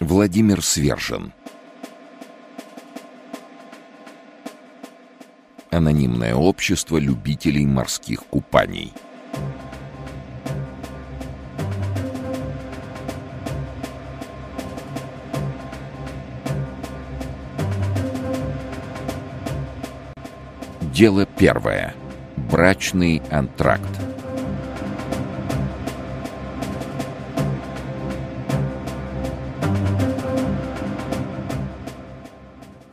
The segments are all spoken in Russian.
Владимир Свержен Анонимное общество любителей морских купаний Дело первое. Брачный антракт.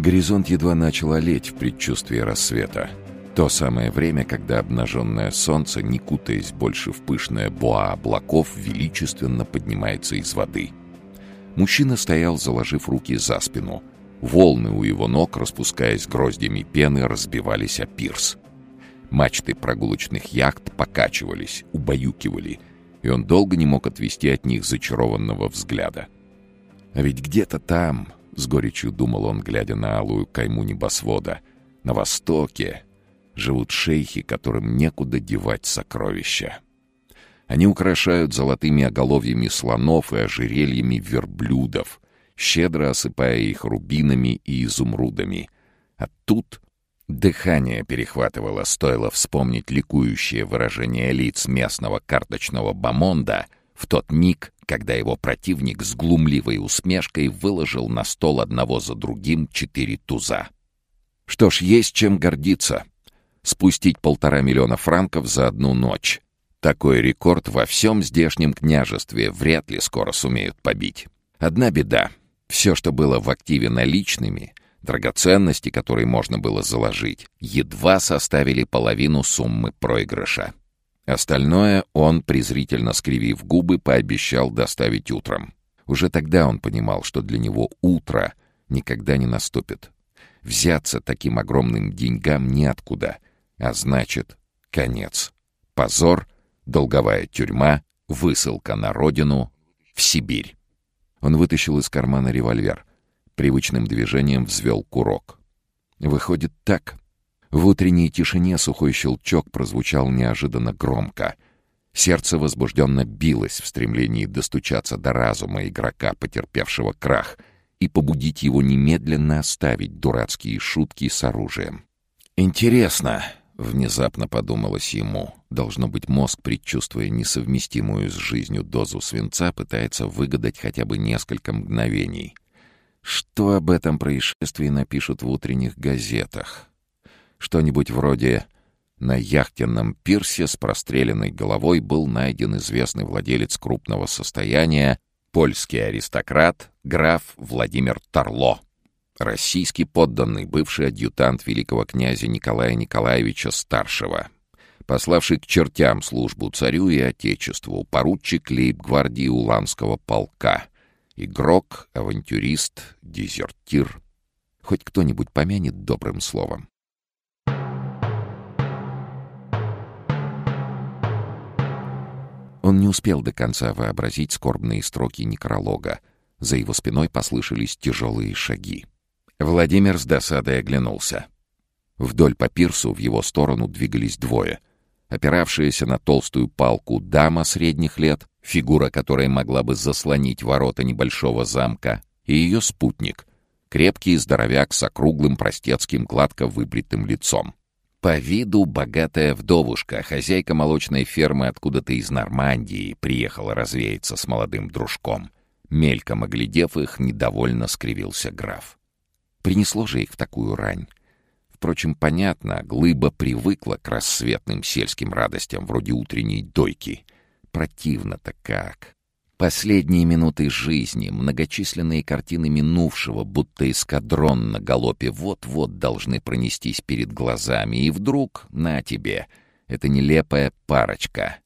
Горизонт едва начал олеть в предчувствии рассвета. То самое время, когда обнаженное солнце, не кутаясь больше в пышное буа облаков, величественно поднимается из воды. Мужчина стоял, заложив руки за спину. Волны у его ног, распускаясь гроздями пены, разбивались о пирс. Мачты прогулочных яхт покачивались, убаюкивали, и он долго не мог отвести от них зачарованного взгляда. А ведь где-то там, — с горечью думал он, глядя на алую кайму небосвода. «На востоке живут шейхи, которым некуда девать сокровища. Они украшают золотыми оголовьями слонов и ожерельями верблюдов, щедро осыпая их рубинами и изумрудами. А тут дыхание перехватывало, стоило вспомнить ликующее выражение лиц местного карточного бомонда в тот миг, когда его противник с глумливой усмешкой выложил на стол одного за другим четыре туза. Что ж, есть чем гордиться. Спустить полтора миллиона франков за одну ночь. Такой рекорд во всем здешнем княжестве вряд ли скоро сумеют побить. Одна беда. Все, что было в активе наличными, драгоценности, которые можно было заложить, едва составили половину суммы проигрыша. Остальное он, презрительно скривив губы, пообещал доставить утром. Уже тогда он понимал, что для него утро никогда не наступит. Взяться таким огромным деньгам неоткуда, а значит, конец. Позор, долговая тюрьма, высылка на родину, в Сибирь. Он вытащил из кармана револьвер. Привычным движением взвел курок. Выходит так. В утренней тишине сухой щелчок прозвучал неожиданно громко. Сердце возбужденно билось в стремлении достучаться до разума игрока, потерпевшего крах, и побудить его немедленно оставить дурацкие шутки с оружием. «Интересно», — внезапно подумалось ему, должно быть, мозг, предчувствуя несовместимую с жизнью дозу свинца, пытается выгадать хотя бы несколько мгновений. Что об этом происшествии напишут в утренних газетах? Что-нибудь вроде «На яхтенном пирсе с простреленной головой был найден известный владелец крупного состояния, польский аристократ, граф Владимир Тарло, российский подданный, бывший адъютант великого князя Николая Николаевича Старшего, пославший к чертям службу царю и отечеству, поручик лейб-гвардии Уланского полка, игрок, авантюрист, дезертир. Хоть кто-нибудь помянет добрым словом. Он не успел до конца вообразить скорбные строки некролога. За его спиной послышались тяжелые шаги. Владимир с досадой оглянулся. Вдоль по пирсу в его сторону двигались двое. Опиравшаяся на толстую палку дама средних лет, фигура которой могла бы заслонить ворота небольшого замка, и ее спутник — крепкий здоровяк с округлым простецким гладко выбритым лицом. По виду богатая вдовушка, хозяйка молочной фермы откуда-то из Нормандии, приехала развеяться с молодым дружком. Мельком оглядев их, недовольно скривился граф. Принесло же их в такую рань. Впрочем, понятно, глыба привыкла к рассветным сельским радостям, вроде утренней дойки. Противно-то как. Последние минуты жизни, многочисленные картины минувшего, будто эскадрон на галопе, вот-вот должны пронестись перед глазами, и вдруг, на тебе, это нелепая парочка.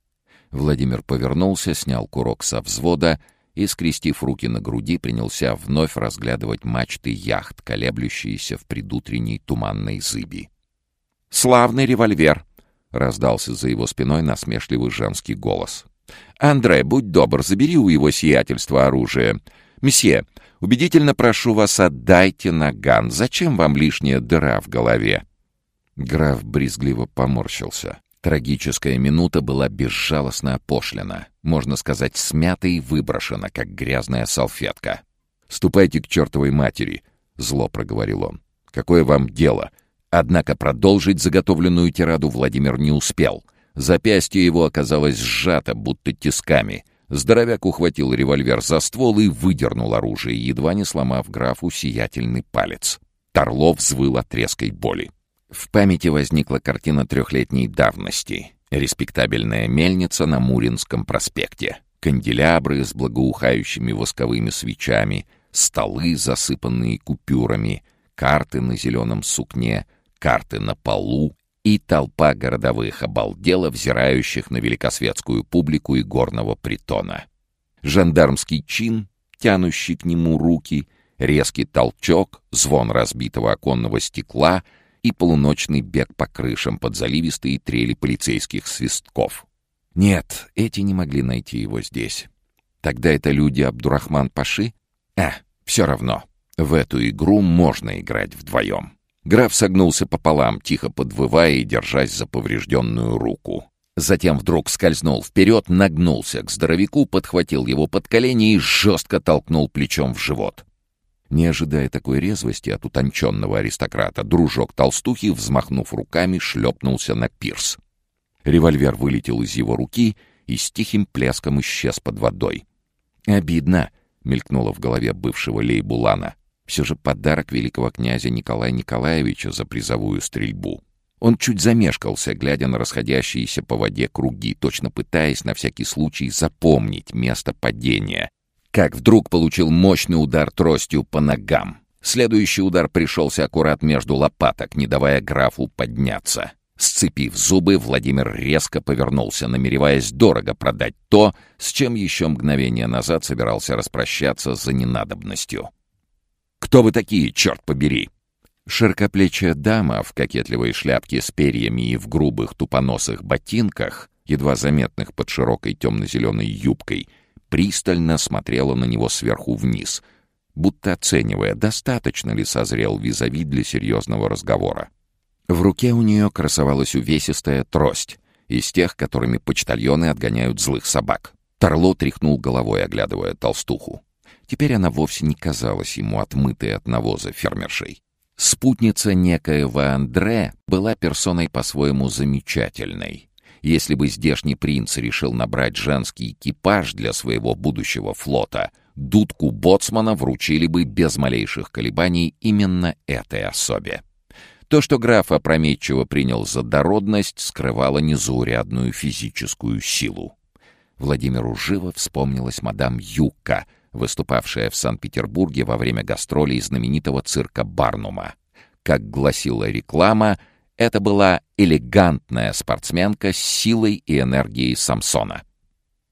Владимир повернулся, снял курок со взвода и, скрестив руки на груди, принялся вновь разглядывать мачты яхт, колеблющиеся в предутренней туманной зыби. «Славный револьвер!» — раздался за его спиной насмешливый женский голос. «Андре, будь добр, забери у его сиятельства оружие. Месье, убедительно прошу вас, отдайте наган. Зачем вам лишняя дыра в голове?» Граф брезгливо поморщился. Трагическая минута была безжалостно опошлена, можно сказать, смята и выброшена, как грязная салфетка. «Ступайте к чертовой матери», — зло проговорил он. «Какое вам дело?» Однако продолжить заготовленную тираду Владимир не успел. Запястье его оказалось сжато, будто тисками. Здоровяк ухватил револьвер за ствол и выдернул оружие, едва не сломав графу сиятельный палец. Торлов взвыл от резкой боли. В памяти возникла картина трехлетней давности. Респектабельная мельница на Муринском проспекте. Канделябры с благоухающими восковыми свечами, столы, засыпанные купюрами, карты на зеленом сукне, карты на полу и толпа городовых обалдела, взирающих на великосветскую публику и горного притона. Жандармский чин, тянущий к нему руки, резкий толчок, звон разбитого оконного стекла — и полуночный бег по крышам под заливистые трели полицейских свистков. Нет, эти не могли найти его здесь. Тогда это люди Абдурахман Паши? А, все равно. В эту игру можно играть вдвоем. Граф согнулся пополам, тихо подвывая и держась за поврежденную руку. Затем вдруг скользнул вперед, нагнулся к здоровяку, подхватил его под колени и жестко толкнул плечом в живот. Не ожидая такой резвости от утонченного аристократа, дружок толстухи, взмахнув руками, шлепнулся на пирс. Револьвер вылетел из его руки и с тихим плеском исчез под водой. «Обидно», — мелькнуло в голове бывшего лейбулана. «Все же подарок великого князя Николая Николаевича за призовую стрельбу». Он чуть замешкался, глядя на расходящиеся по воде круги, точно пытаясь на всякий случай запомнить место падения, как вдруг получил мощный удар тростью по ногам. Следующий удар пришелся аккурат между лопаток, не давая графу подняться. Сцепив зубы, Владимир резко повернулся, намереваясь дорого продать то, с чем еще мгновение назад собирался распрощаться за ненадобностью. «Кто вы такие, черт побери?» Широкоплечья дама в кокетливой шляпке с перьями и в грубых тупоносых ботинках, едва заметных под широкой темно-зеленой юбкой, пристально смотрела на него сверху вниз, будто оценивая, достаточно ли созрел визави для серьезного разговора. В руке у нее красовалась увесистая трость, из тех, которыми почтальоны отгоняют злых собак. Торло тряхнул головой, оглядывая толстуху. Теперь она вовсе не казалась ему отмытой от навоза фермершей. Спутница некоего Андре была персоной по-своему замечательной. Если бы здешний принц решил набрать женский экипаж для своего будущего флота, дудку боцмана вручили бы без малейших колебаний именно этой особе. То, что граф опрометчиво принял за дородность, скрывало незаурядную физическую силу. Владимиру живо вспомнилась мадам Юкка, выступавшая в Санкт-Петербурге во время гастролей знаменитого цирка Барнума. Как гласила реклама, это была элегантная спортсменка с силой и энергией Самсона.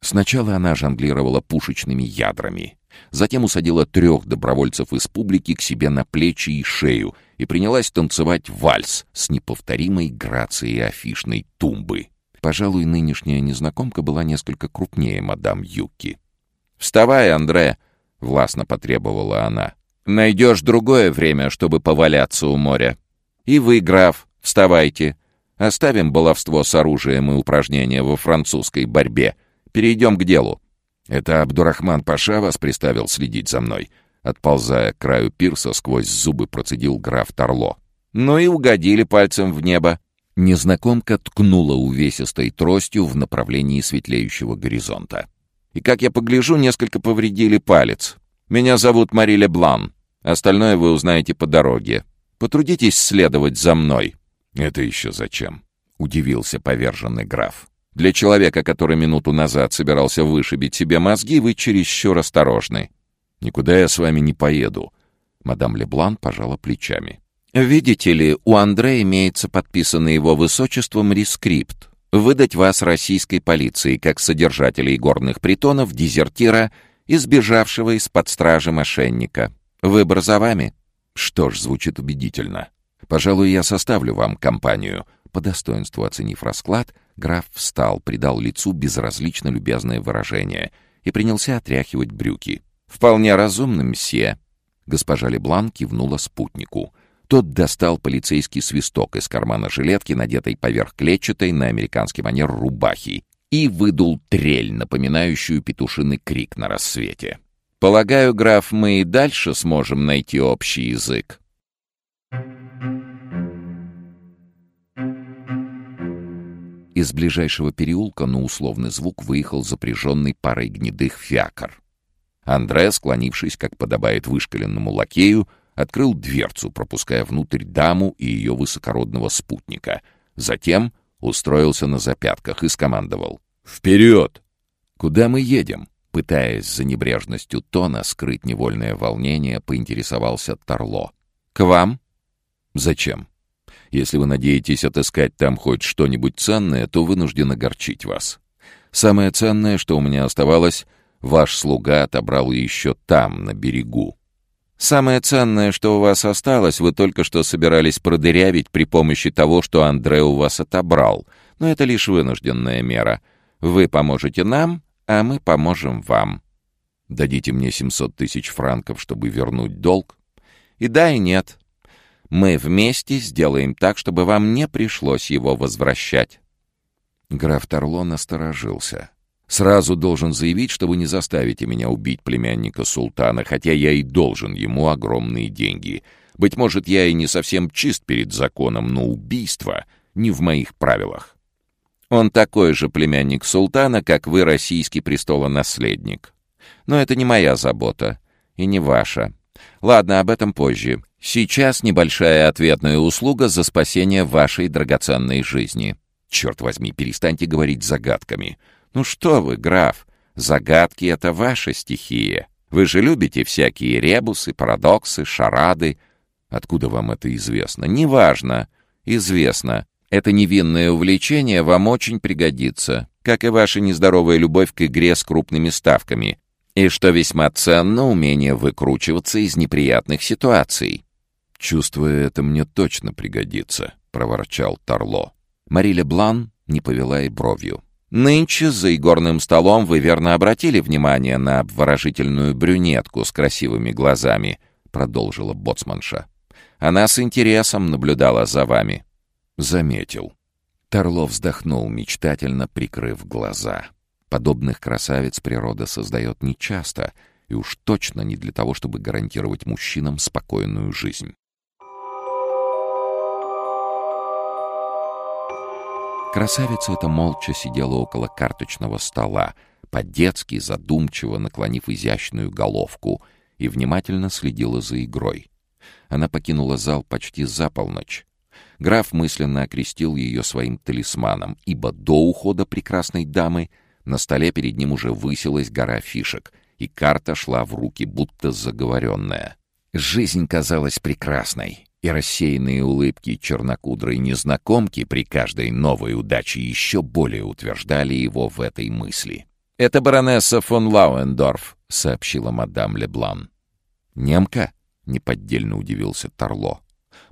Сначала она жонглировала пушечными ядрами, затем усадила трех добровольцев из публики к себе на плечи и шею и принялась танцевать вальс с неповторимой грацией афишной тумбы. Пожалуй, нынешняя незнакомка была несколько крупнее мадам Юки. «Вставай, Андре!» — властно потребовала она. «Найдешь другое время, чтобы поваляться у моря. И вы, граф, Вставайте. Оставим баловство с оружием и упражнения во французской борьбе. Перейдем к делу. Это Абдурахман Паша вас приставил следить за мной. Отползая к краю пирса, сквозь зубы процедил граф Торло. Ну и угодили пальцем в небо. Незнакомка ткнула увесистой тростью в направлении светлеющего горизонта. И, как я погляжу, несколько повредили палец. Меня зовут Мари Леблан. Остальное вы узнаете по дороге. Потрудитесь следовать за мной. «Это еще зачем?» — удивился поверженный граф. «Для человека, который минуту назад собирался вышибить себе мозги, вы чересчур осторожны. Никуда я с вами не поеду». Мадам Леблан пожала плечами. «Видите ли, у Андрея имеется подписанный его высочеством рескрипт выдать вас российской полиции как содержателя игорных притонов, дезертира и сбежавшего из-под стражи мошенника. Выбор за вами». «Что ж, звучит убедительно. Пожалуй, я составлю вам компанию». По достоинству оценив расклад, граф встал, придал лицу безразлично любезное выражение и принялся отряхивать брюки. «Вполне разумно, мсье». Госпожа Леблан кивнула спутнику. Тот достал полицейский свисток из кармана жилетки, надетой поверх клетчатой на американский манер рубахи, и выдул трель, напоминающую петушиный крик на рассвете. Полагаю, граф, мы и дальше сможем найти общий язык. Из ближайшего переулка на условный звук выехал запряженный парой гнедых фиакр. Андре, склонившись, как подобает вышкаленному лакею, открыл дверцу, пропуская внутрь даму и ее высокородного спутника. Затем устроился на запятках и скомандовал. «Вперед!» «Куда мы едем?» Пытаясь за небрежностью тона скрыть невольное волнение, поинтересовался Торло. «К вам?» «Зачем?» Если вы надеетесь отыскать там хоть что-нибудь ценное, то вынужден огорчить вас. Самое ценное, что у меня оставалось, ваш слуга отобрал еще там, на берегу. Самое ценное, что у вас осталось, вы только что собирались продырявить при помощи того, что Андре у вас отобрал. Но это лишь вынужденная мера. Вы поможете нам, а мы поможем вам. Дадите мне 700 тысяч франков, чтобы вернуть долг? И да, и нет. Мы вместе сделаем так, чтобы вам не пришлось его возвращать». Граф Торло насторожился. «Сразу должен заявить, что вы не заставите меня убить племянника султана, хотя я и должен ему огромные деньги. Быть может, я и не совсем чист перед законом, но убийство не в моих правилах. Он такой же племянник султана, как вы, российский престолонаследник. Но это не моя забота и не ваша. Ладно, об этом позже. Сейчас небольшая ответная услуга за спасение вашей драгоценной жизни. Черт возьми, перестаньте говорить загадками. Ну что вы, граф, загадки — это ваша стихия. Вы же любите всякие ребусы, парадоксы, шарады. Откуда вам это известно? Неважно. Известно. Это невинное увлечение вам очень пригодится, как и ваша нездоровая любовь к игре с крупными ставками. И что весьма ценно, умение выкручиваться из неприятных ситуаций. «Чувствуя это, мне точно пригодится», — проворчал Торло. Мариля Блан не повела и бровью. «Нынче за игорным столом вы верно обратили внимание на обворожительную брюнетку с красивыми глазами», — продолжила боцманша. «Она с интересом наблюдала за вами». «Заметил». Торло вздохнул, мечтательно прикрыв глаза. Подобных красавиц природа создает нечасто, и уж точно не для того, чтобы гарантировать мужчинам спокойную жизнь. Красавица эта молча сидела около карточного стола, по-детски задумчиво наклонив изящную головку, и внимательно следила за игрой. Она покинула зал почти за полночь. Граф мысленно окрестил ее своим талисманом, ибо до ухода прекрасной дамы на столе перед ним уже высилась гора фишек, и карта шла в руки, будто заговоренная. Жизнь казалась прекрасной и рассеянные улыбки чернокудрой незнакомки при каждой новой удаче еще более утверждали его в этой мысли. «Это баронесса фон Лауендорф», — сообщила мадам Леблан. «Немка?» — неподдельно удивился Торло.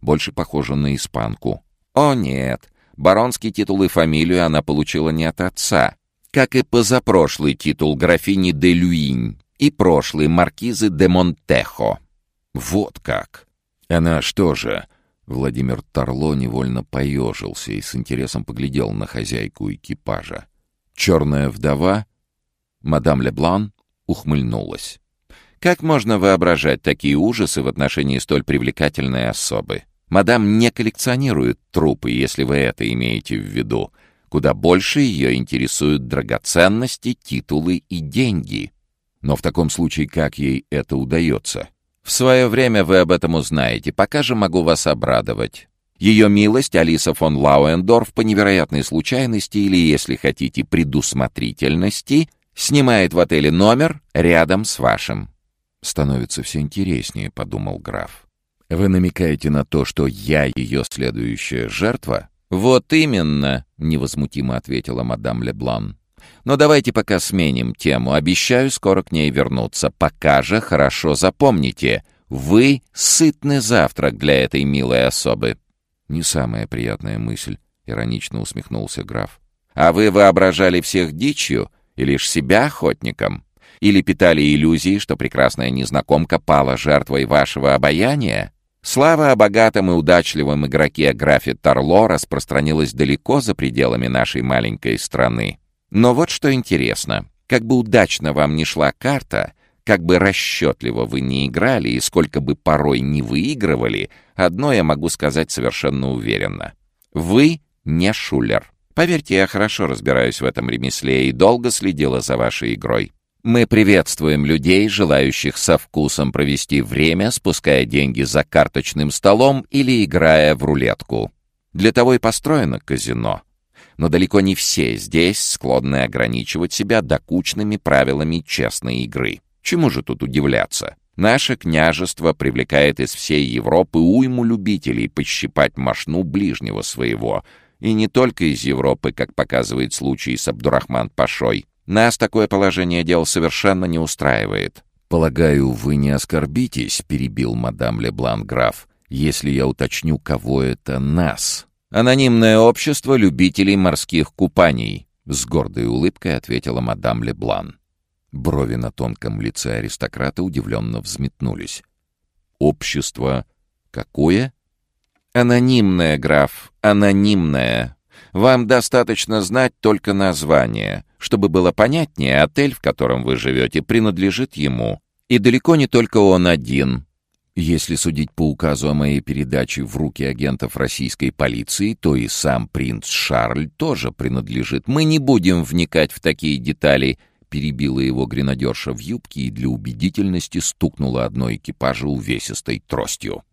«Больше похожа на испанку». «О, нет. Баронский титул и фамилию она получила не от отца, как и позапрошлый титул графини де Люинь и прошлый маркизы де Монтехо». «Вот как!» «Она что же?» Владимир Торло невольно поежился и с интересом поглядел на хозяйку экипажа. «Черная вдова?» Мадам Леблан ухмыльнулась. «Как можно воображать такие ужасы в отношении столь привлекательной особы? Мадам не коллекционирует трупы, если вы это имеете в виду. Куда больше ее интересуют драгоценности, титулы и деньги. Но в таком случае как ей это удается?» В свое время вы об этом узнаете, пока же могу вас обрадовать. Ее милость Алиса фон Лауендорф по невероятной случайности или, если хотите, предусмотрительности, снимает в отеле номер рядом с вашим. «Становится все интереснее», — подумал граф. «Вы намекаете на то, что я ее следующая жертва?» «Вот именно», — невозмутимо ответила мадам Леблан. Но давайте пока сменим тему. Обещаю скоро к ней вернуться. Пока же хорошо запомните. Вы — сытный завтрак для этой милой особы». «Не самая приятная мысль», — иронично усмехнулся граф. «А вы воображали всех дичью и лишь себя охотником? Или питали иллюзии, что прекрасная незнакомка пала жертвой вашего обаяния?» Слава о богатом и удачливом игроке графе Торло распространилась далеко за пределами нашей маленькой страны. Но вот что интересно. Как бы удачно вам ни шла карта, Как бы расчетливо вы не играли и сколько бы порой не выигрывали, одно я могу сказать совершенно уверенно. Вы не шулер. Поверьте, я хорошо разбираюсь в этом ремесле и долго следила за вашей игрой. Мы приветствуем людей, желающих со вкусом провести время, спуская деньги за карточным столом или играя в рулетку. Для того и построено казино. Но далеко не все здесь склонны ограничивать себя докучными правилами честной игры. Чему же тут удивляться? Наше княжество привлекает из всей Европы уйму любителей пощипать мошну ближнего своего. И не только из Европы, как показывает случай с Абдурахман Пашой. Нас такое положение дел совершенно не устраивает. «Полагаю, вы не оскорбитесь», — перебил мадам Леблан граф, «если я уточню, кого это нас». «Анонимное общество любителей морских купаний», — с гордой улыбкой ответила мадам Леблан. Брови на тонком лице аристократа удивленно взметнулись. «Общество какое?» «Анонимное, граф, анонимное. Вам достаточно знать только название. Чтобы было понятнее, отель, в котором вы живете, принадлежит ему. И далеко не только он один. Если судить по указу о моей передаче в руки агентов российской полиции, то и сам принц Шарль тоже принадлежит. Мы не будем вникать в такие детали, перебила его гренадерша в юбке и для убедительности стукнула одной экипажа увесистой тростью.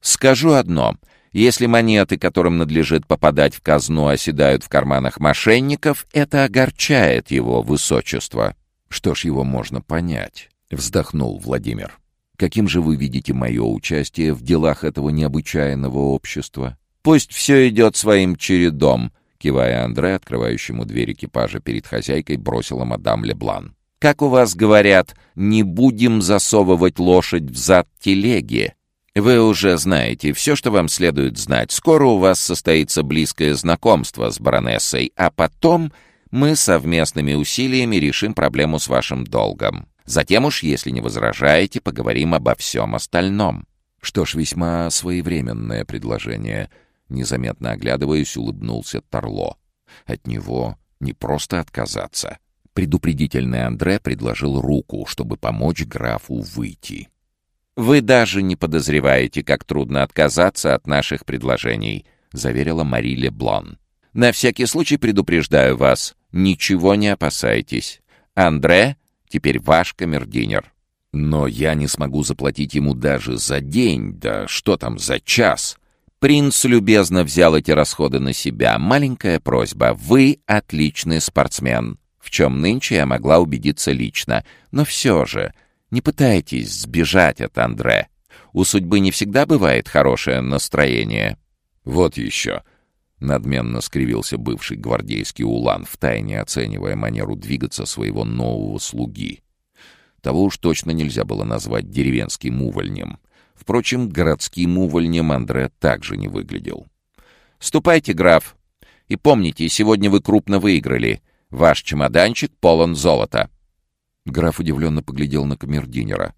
«Скажу одно. Если монеты, которым надлежит попадать в казну, оседают в карманах мошенников, это огорчает его высочество». «Что ж, его можно понять», — вздохнул Владимир. «Каким же вы видите мое участие в делах этого необычайного общества?» «Пусть все идет своим чередом», — кивая Андре, открывающему дверь экипажа перед хозяйкой, бросила мадам Леблан. «Как у вас говорят, не будем засовывать лошадь в зад телеги. Вы уже знаете все, что вам следует знать. Скоро у вас состоится близкое знакомство с баронессой, а потом мы совместными усилиями решим проблему с вашим долгом. Затем уж, если не возражаете, поговорим обо всем остальном». Что ж, весьма своевременное предложение. Незаметно оглядываясь, улыбнулся Торло. От него не просто отказаться. Предупредительный Андре предложил руку, чтобы помочь графу выйти. «Вы даже не подозреваете, как трудно отказаться от наших предложений», — заверила Мари Леблон. «На всякий случай предупреждаю вас, ничего не опасайтесь. Андре теперь ваш камердинер. «Но я не смогу заплатить ему даже за день, да что там, за час». Принц любезно взял эти расходы на себя. Маленькая просьба. Вы отличный спортсмен, в чем нынче я могла убедиться лично. Но все же, не пытайтесь сбежать от Андре. У судьбы не всегда бывает хорошее настроение. Вот еще. Надменно скривился бывший гвардейский улан, втайне оценивая манеру двигаться своего нового слуги. Того уж точно нельзя было назвать деревенским увольнем. Впрочем, городским увольнем Андре также не выглядел. «Ступайте, граф, и помните, сегодня вы крупно выиграли. Ваш чемоданчик полон золота». Граф удивленно поглядел на камердинера.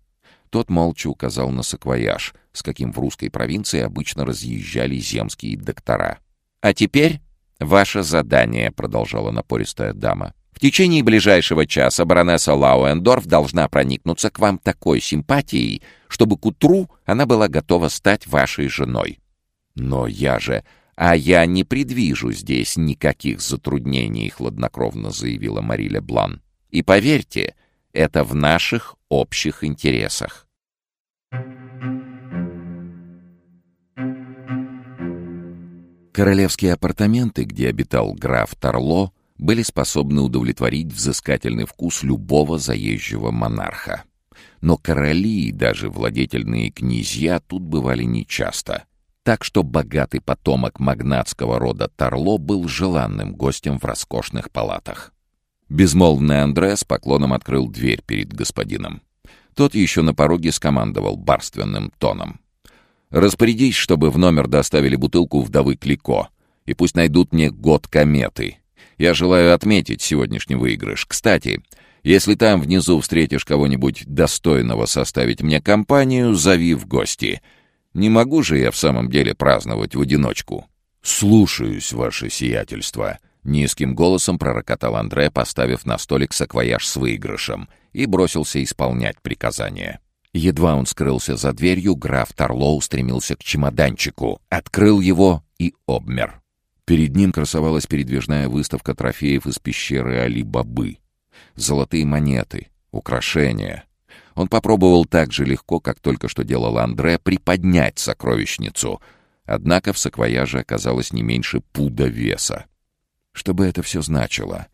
Тот молча указал на саквояж, с каким в русской провинции обычно разъезжали земские доктора. «А теперь ваше задание», — продолжала напористая дама. «В течение ближайшего часа баронесса Лауэндорф должна проникнуться к вам такой симпатией, чтобы к утру она была готова стать вашей женой. Но я же... А я не предвижу здесь никаких затруднений», — хладнокровно заявила Мариля Блан. «И поверьте, — это в наших общих интересах. Королевские апартаменты, где обитал граф Торло, были способны удовлетворить взыскательный вкус любого заезжего монарха. Но короли и даже владетельные князья тут бывали нечасто. Так что богатый потомок магнатского рода Торло был желанным гостем в роскошных палатах. Безмолвный Андре с поклоном открыл дверь перед господином. Тот еще на пороге скомандовал барственным тоном. «Распорядись, чтобы в номер доставили бутылку вдовы Клико, и пусть найдут мне год кометы. Я желаю отметить сегодняшний выигрыш. Кстати, если там внизу встретишь кого-нибудь достойного составить мне компанию, зови в гости. Не могу же я в самом деле праздновать в одиночку». «Слушаюсь, ваше сиятельство», Низким голосом пророкотал Андре, поставив на столик саквояж с выигрышем, и бросился исполнять приказание. Едва он скрылся за дверью, граф Тарло устремился к чемоданчику, открыл его и обмер. Перед ним красовалась передвижная выставка трофеев из пещеры Али-Бабы. Золотые монеты, украшения. Он попробовал так же легко, как только что делал Андре, приподнять сокровищницу. Однако в саквояже оказалось не меньше пуда веса. Что бы это все значило?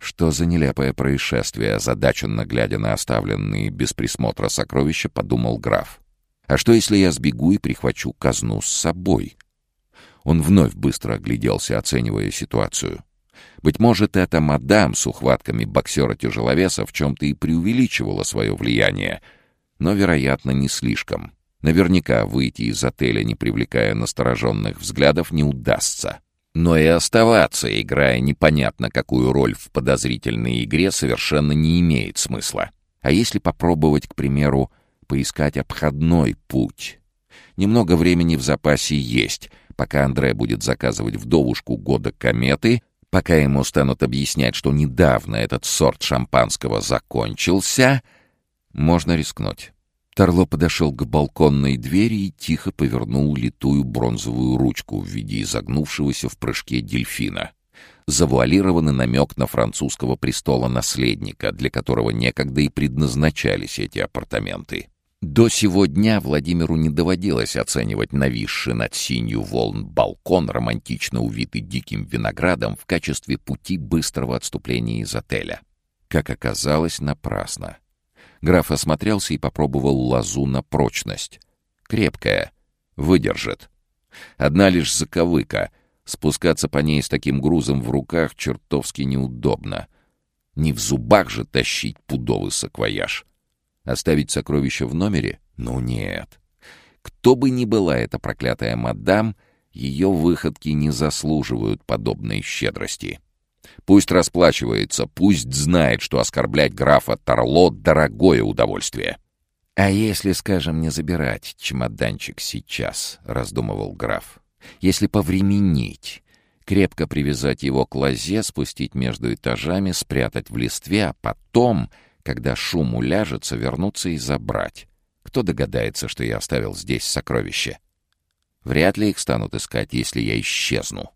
Что за нелепое происшествие, озадаченно глядя на оставленные без присмотра сокровища, подумал граф. А что, если я сбегу и прихвачу казну с собой? Он вновь быстро огляделся, оценивая ситуацию. Быть может, эта мадам с ухватками боксера-тяжеловеса в чем-то и преувеличивала свое влияние, но, вероятно, не слишком. Наверняка выйти из отеля, не привлекая настороженных взглядов, не удастся. Но и оставаться, играя непонятно какую роль в подозрительной игре, совершенно не имеет смысла. А если попробовать, к примеру, поискать обходной путь? Немного времени в запасе есть, пока Андре будет заказывать вдовушку года кометы, пока ему станут объяснять, что недавно этот сорт шампанского закончился, можно рискнуть. Тарло подошел к балконной двери и тихо повернул литую бронзовую ручку в виде изогнувшегося в прыжке дельфина. Завуалированный намек на французского престола наследника, для которого некогда и предназначались эти апартаменты. До сего дня Владимиру не доводилось оценивать нависший над синью волн балкон, романтично увитый диким виноградом, в качестве пути быстрого отступления из отеля. Как оказалось, напрасно. Граф осмотрелся и попробовал лозу на прочность. Крепкая. Выдержит. Одна лишь заковыка. Спускаться по ней с таким грузом в руках чертовски неудобно. Не в зубах же тащить пудовый саквояж. Оставить сокровища в номере? Ну нет. Кто бы ни была эта проклятая мадам, ее выходки не заслуживают подобной щедрости. Пусть расплачивается, пусть знает, что оскорблять графа Тарло — дорогое удовольствие. «А если, скажем, не забирать чемоданчик сейчас?» — раздумывал граф. «Если повременить, крепко привязать его к лозе, спустить между этажами, спрятать в листве, а потом, когда шум уляжется, вернуться и забрать. Кто догадается, что я оставил здесь сокровище? Вряд ли их станут искать, если я исчезну.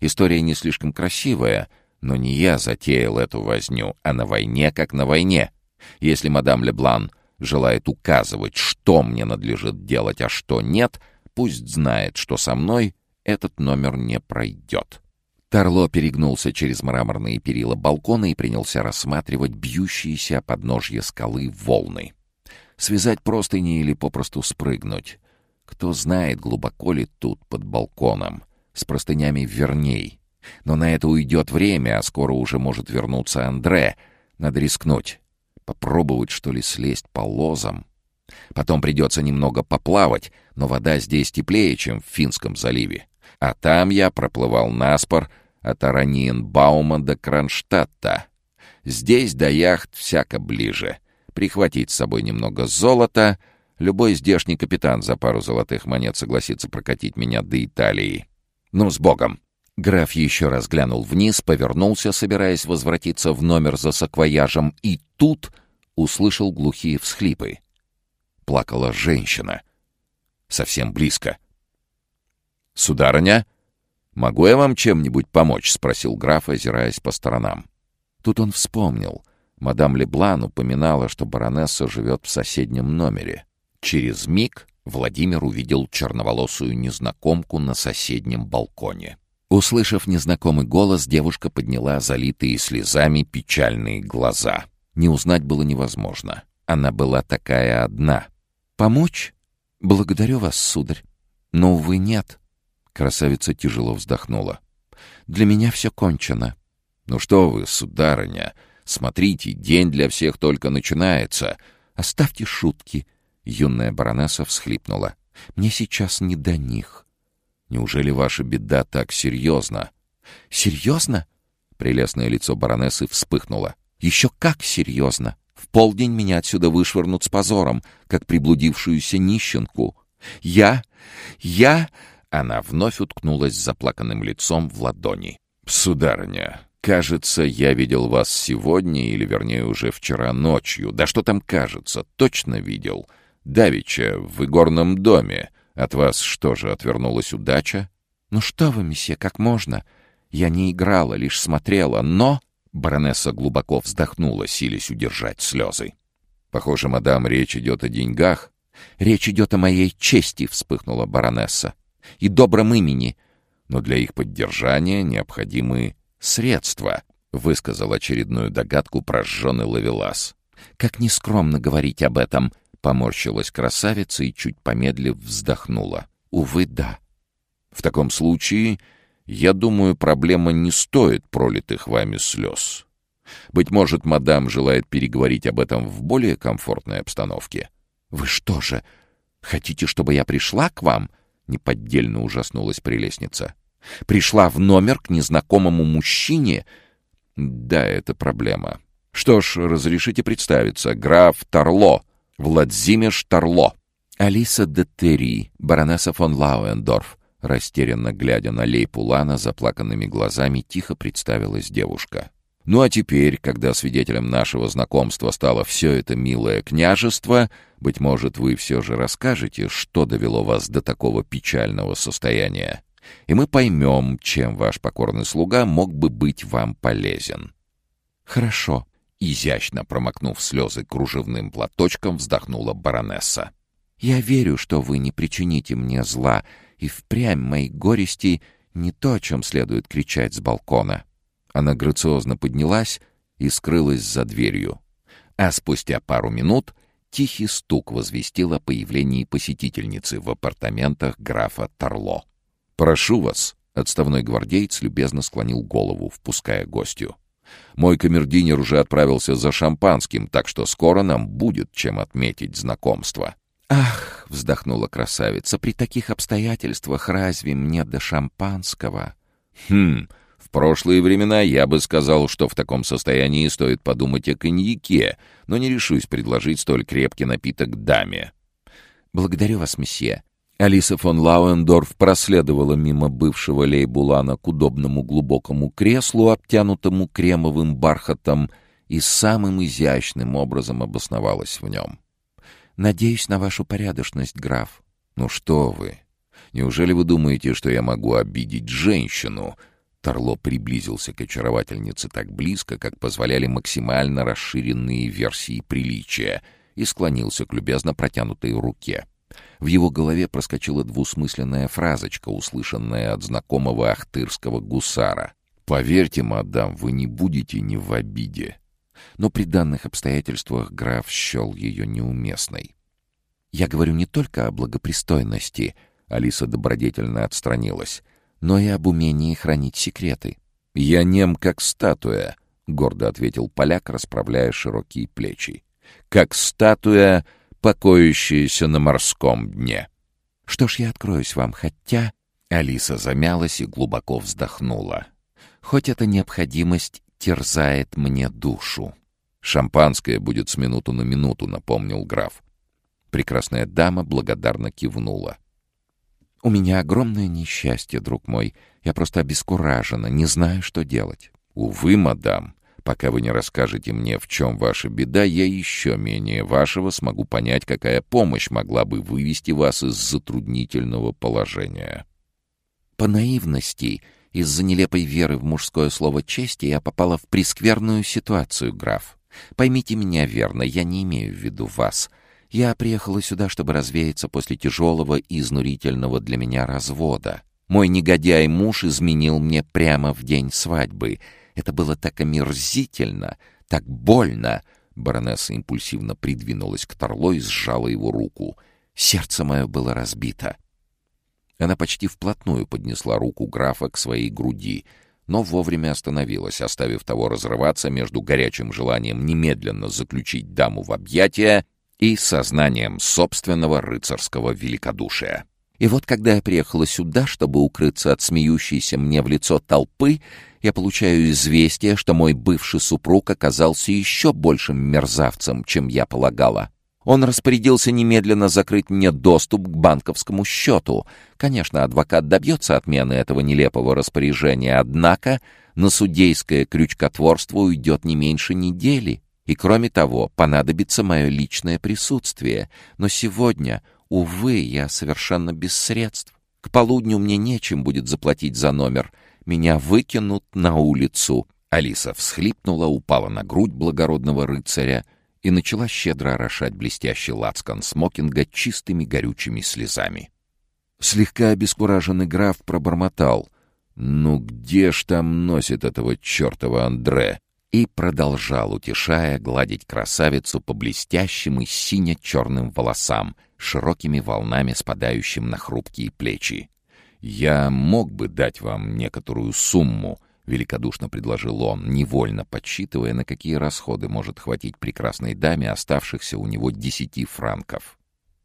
История не слишком красивая — но не я затеял эту возню, а на войне как на войне. Если мадам Леблан желает указывать, что мне надлежит делать, а что нет, пусть знает, что со мной этот номер не пройдет. Тарло перегнулся через мраморные перила балкона и принялся рассматривать бьющиеся о подножье скалы волны. Связать простыни или попросту спрыгнуть. Кто знает, глубоко ли тут под балконом. С простынями верней. Но на это уйдет время, а скоро уже может вернуться Андре. Надо рискнуть. Попробовать, что ли, слезть по лозам. Потом придется немного поплавать, но вода здесь теплее, чем в Финском заливе. А там я проплывал наспор от Араниенбаума до Кронштадта. Здесь до яхт всяко ближе. Прихватить с собой немного золота. Любой здешний капитан за пару золотых монет согласится прокатить меня до Италии. Ну, с Богом! Граф еще раз глянул вниз, повернулся, собираясь возвратиться в номер за саквояжем, и тут услышал глухие всхлипы. Плакала женщина. Совсем близко. «Сударыня, могу я вам чем-нибудь помочь?» — спросил граф, озираясь по сторонам. Тут он вспомнил. Мадам Леблан упоминала, что баронесса живет в соседнем номере. Через миг Владимир увидел черноволосую незнакомку на соседнем балконе. Услышав незнакомый голос, девушка подняла залитые слезами печальные глаза. Не узнать было невозможно. Она была такая одна. «Помочь? Благодарю вас, сударь. Но, увы, нет». Красавица тяжело вздохнула. «Для меня все кончено». «Ну что вы, сударыня, смотрите, день для всех только начинается. Оставьте шутки». Юная баронесса всхлипнула. «Мне сейчас не до них». Неужели ваша беда так серьезна?» «Серьезно?» Прелестное лицо баронессы вспыхнуло. «Еще как серьезно! В полдень меня отсюда вышвырнут с позором, как приблудившуюся нищенку. Я... я...» Она вновь уткнулась заплаканным лицом в ладони. «Сударыня, Кажется, я видел вас сегодня, или, вернее, уже вчера ночью. Да что там кажется, точно видел. Давича, в игорном доме. От вас что же, отвернулась удача? Ну что вы, месье, как можно? Я не играла, лишь смотрела, но... Баронесса глубоко вздохнула, силясь удержать слезы. «Похоже, мадам, речь идет о деньгах». «Речь идет о моей чести», — вспыхнула баронесса. «И добром имени». «Но для их поддержания необходимы средства», — высказал очередную догадку прожженный ловелас. «Как нескромно говорить об этом», — поморщилась красавица и, чуть помедлив, вздохнула. «Увы, да». «В таком случае я думаю, проблема не стоит пролитых вами слез. Быть может, мадам желает переговорить об этом в более комфортной обстановке. «Вы что же, хотите, чтобы я пришла к вам?» — неподдельно ужаснулась прелестница. «Пришла в номер к незнакомому мужчине?» «Да, это проблема. Что ж, разрешите представиться. Граф Тарло. Владимир Тарло». «Алиса де Терри, баронесса фон Лауендорф», Растерянно глядя на Лейпулана заплаканными глазами, тихо представилась девушка. «Ну а теперь, когда свидетелем нашего знакомства стало все это милое княжество, быть может, вы все же расскажете, что довело вас до такого печального состояния, и мы поймем, чем ваш покорный слуга мог бы быть вам полезен». «Хорошо», — изящно промокнув слезы кружевным платочком, вздохнула баронесса. «Я верю, что вы не причините мне зла, и впрямь мои горести не то, о чем следует кричать с балкона. Она грациозно поднялась и скрылась за дверью. А спустя пару минут тихий стук возвестил о появлении посетительницы в апартаментах графа Торло. «Прошу вас», — отставной гвардеец любезно склонил голову, впуская гостью. «Мой камердинер уже отправился за шампанским, так что скоро нам будет чем отметить знакомство». «Ах!» — вздохнула красавица. «При таких обстоятельствах разве мне до шампанского?» «Хм, в прошлые времена я бы сказал, что в таком состоянии стоит подумать о коньяке, но не решусь предложить столь крепкий напиток даме». «Благодарю вас, месье». Алиса фон Лауендорф проследовала мимо бывшего лейбулана к удобному глубокому креслу, обтянутому кремовым бархатом, и самым изящным образом обосновалась в нем. Надеюсь на вашу порядочность, граф». «Ну что вы? Неужели вы думаете, что я могу обидеть женщину?» Торло приблизился к очаровательнице так близко, как позволяли максимально расширенные версии приличия, и склонился к любезно протянутой руке. В его голове проскочила двусмысленная фразочка, услышанная от знакомого ахтырского гусара. «Поверьте, мадам, вы не будете ни в обиде но при данных обстоятельствах граф счел ее неуместной. «Я говорю не только о благопристойности», — Алиса добродетельно отстранилась, «но и об умении хранить секреты». «Я нем, как статуя», — гордо ответил поляк, расправляя широкие плечи. «Как статуя, покоящаяся на морском дне». «Что ж, я откроюсь вам, хотя...» Алиса замялась и глубоко вздохнула. «Хоть эта необходимость терзает мне душу». «Шампанское будет с минуту на минуту», — напомнил граф. Прекрасная дама благодарно кивнула. «У меня огромное несчастье, друг мой. Я просто обескуражена, не знаю, что делать». «Увы, мадам, пока вы не расскажете мне, в чем ваша беда, я еще менее вашего смогу понять, какая помощь могла бы вывести вас из затруднительного положения». По наивности, из-за нелепой веры в мужское слово чести, я попала в прескверную ситуацию, граф. Поймите меня верно, я не имею в виду вас. Я приехала сюда, чтобы развеяться после тяжелого и изнурительного для меня развода. Мой негодяй-муж изменил мне прямо в день свадьбы. Это было так омерзительно, так больно. Баронесса импульсивно придвинулась к Торло и сжала его руку. Сердце мое было разбито. Она почти вплотную поднесла руку графа к своей груди — но вовремя остановилась, оставив того разрываться между горячим желанием немедленно заключить даму в объятия и сознанием собственного рыцарского великодушия. И вот когда я приехала сюда, чтобы укрыться от смеющейся мне в лицо толпы, я получаю известие, что мой бывший супруг оказался еще большим мерзавцем, чем я полагала. Он распорядился немедленно закрыть мне доступ к банковскому счету. Конечно, адвокат добьется отмены этого нелепого распоряжения, однако на судейское крючкотворство уйдет не меньше недели. И кроме того, понадобится мое личное присутствие. Но сегодня, увы, я совершенно без средств. К полудню мне нечем будет заплатить за номер. Меня выкинут на улицу. Алиса всхлипнула, упала на грудь благородного рыцаря и начала щедро орошать блестящий лацкан смокинга чистыми горючими слезами. Слегка обескураженный граф пробормотал. «Ну где ж там носит этого чертова Андре?» и продолжал, утешая, гладить красавицу по блестящим и сине-черным волосам, широкими волнами спадающим на хрупкие плечи. «Я мог бы дать вам некоторую сумму», — великодушно предложил он, невольно подсчитывая, на какие расходы может хватить прекрасной даме оставшихся у него десяти франков.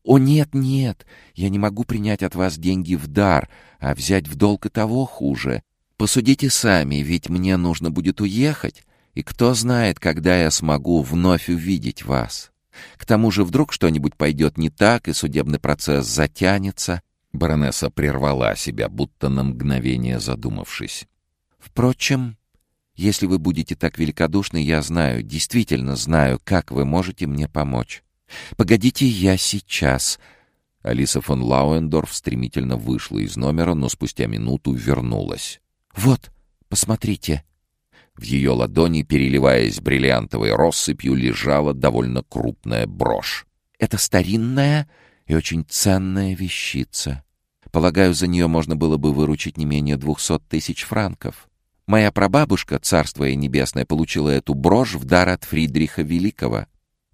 «О, нет, нет, я не могу принять от вас деньги в дар, а взять в долг и того хуже. Посудите сами, ведь мне нужно будет уехать, и кто знает, когда я смогу вновь увидеть вас. К тому же вдруг что-нибудь пойдет не так, и судебный процесс затянется». Баронесса прервала себя, будто на мгновение задумавшись. Впрочем, если вы будете так великодушны, я знаю, действительно знаю, как вы можете мне помочь. Погодите, я сейчас. Алиса фон Лауендорф стремительно вышла из номера, но спустя минуту вернулась. Вот, посмотрите. В ее ладони, переливаясь бриллиантовой россыпью, лежала довольно крупная брошь. Это старинная и очень ценная вещица. Полагаю, за нее можно было бы выручить не менее двухсот тысяч франков. Моя прабабушка, царство ей небесное, получила эту брошь в дар от Фридриха Великого.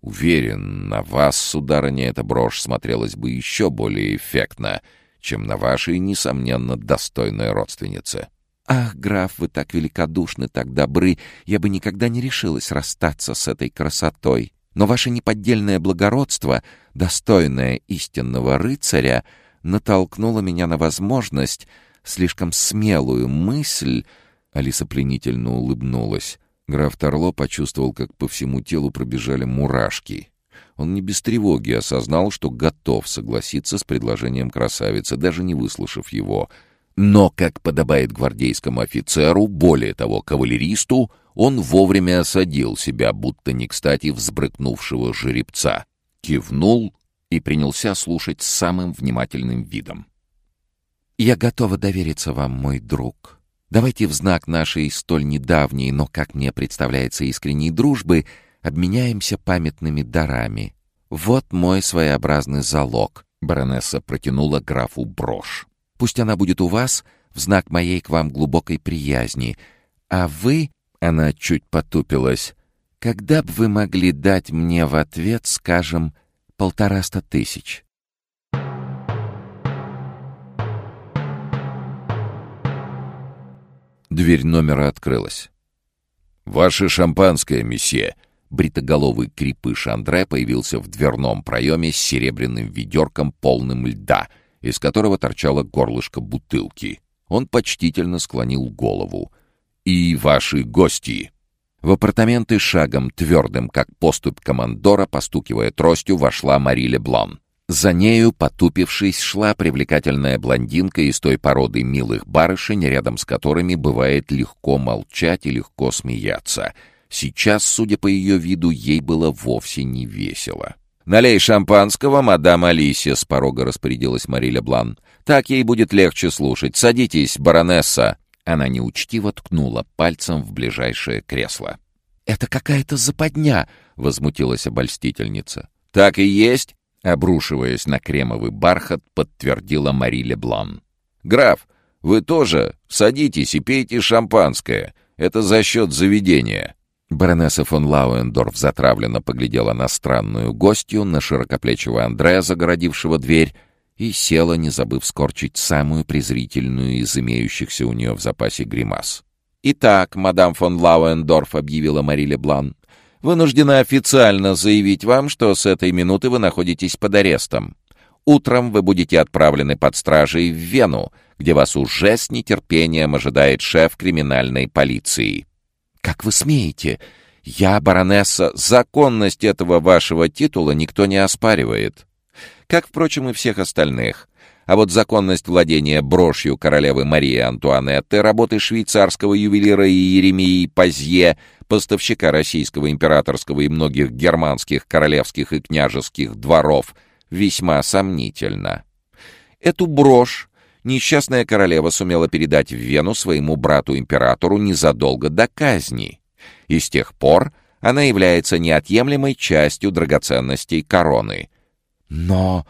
Уверен, на вас, сударыня, эта брошь смотрелась бы еще более эффектно, чем на вашей, несомненно, достойной родственнице. Ах, граф, вы так великодушны, так добры, я бы никогда не решилась расстаться с этой красотой. Но ваше неподдельное благородство, достойное истинного рыцаря, натолкнуло меня на возможность, слишком смелую мысль Алиса пленительно улыбнулась. Граф Торло почувствовал, как по всему телу пробежали мурашки. Он не без тревоги осознал, что готов согласиться с предложением красавицы, даже не выслушав его. Но, как подобает гвардейскому офицеру, более того, кавалеристу, он вовремя осадил себя, будто не кстати взбрыкнувшего жеребца, кивнул и принялся слушать с самым внимательным видом. «Я готова довериться вам, мой друг», Давайте в знак нашей столь недавней, но, как мне представляется, искренней дружбы обменяемся памятными дарами. Вот мой своеобразный залог. Баронесса протянула графу брошь. Пусть она будет у вас в знак моей к вам глубокой приязни. А вы, она чуть потупилась, когда бы вы могли дать мне в ответ, скажем, полтораста тысяч? Дверь номера открылась. «Ваше шампанское, месье!» Бритоголовый крепыш Андре появился в дверном проеме с серебряным ведерком, полным льда, из которого торчало горлышко бутылки. Он почтительно склонил голову. «И ваши гости!» В апартаменты шагом, твердым, как поступь командора, постукивая тростью, вошла Мари Леблан. За нею, потупившись, шла привлекательная блондинка из той породы милых барышень, рядом с которыми бывает легко молчать и легко смеяться. Сейчас, судя по ее виду, ей было вовсе не весело. «Налей шампанского, мадам Алисия», — с порога распорядилась Мариля Блан. «Так ей будет легче слушать. Садитесь, баронесса». Она неучтиво ткнула пальцем в ближайшее кресло. «Это какая-то западня!» — возмутилась обольстительница. «Так и есть. Обрушиваясь на кремовый бархат, подтвердила Мари Леблан. «Граф, вы тоже садитесь и пейте шампанское. Это за счет заведения». Баронесса фон Лауендорф затравленно поглядела на странную гостью, на широкоплечего Андрея, загородившего дверь, и села, не забыв скорчить самую презрительную из имеющихся у нее в запасе гримас. «Итак, мадам фон Лауендорф», — объявила Мари Леблан, вынуждена официально заявить вам, что с этой минуты вы находитесь под арестом. Утром вы будете отправлены под стражей в Вену, где вас уже с нетерпением ожидает шеф криминальной полиции». «Как вы смеете? Я, баронесса, законность этого вашего титула никто не оспаривает. Как, впрочем, и всех остальных. А вот законность владения брошью королевы Марии Антуанетты, работы швейцарского ювелира Иеремии Пазье, поставщика российского императорского и многих германских королевских и княжеских дворов, весьма сомнительна. Эту брошь несчастная королева сумела передать в Вену своему брату-императору незадолго до казни. И с тех пор она является неотъемлемой частью драгоценностей короны. «Но...